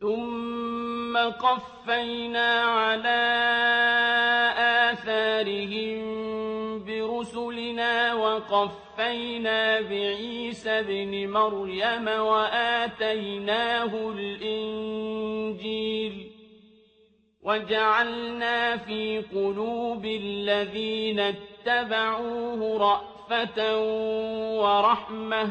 ثُمَّ قَفَّيْنَا عَلَىٰ آثَارِهِم بِرُسُلِنَا وَقَفَّيْنَا بِعِيسَى ابْنِ مَرْيَمَ وَآتَيْنَاهُ الْإِنجِيلَ وَجَعَلْنَا فِي قُلُوبِ الَّذِينَ اتَّبَعُوهُ رَأْفَةً وَرَحْمَةً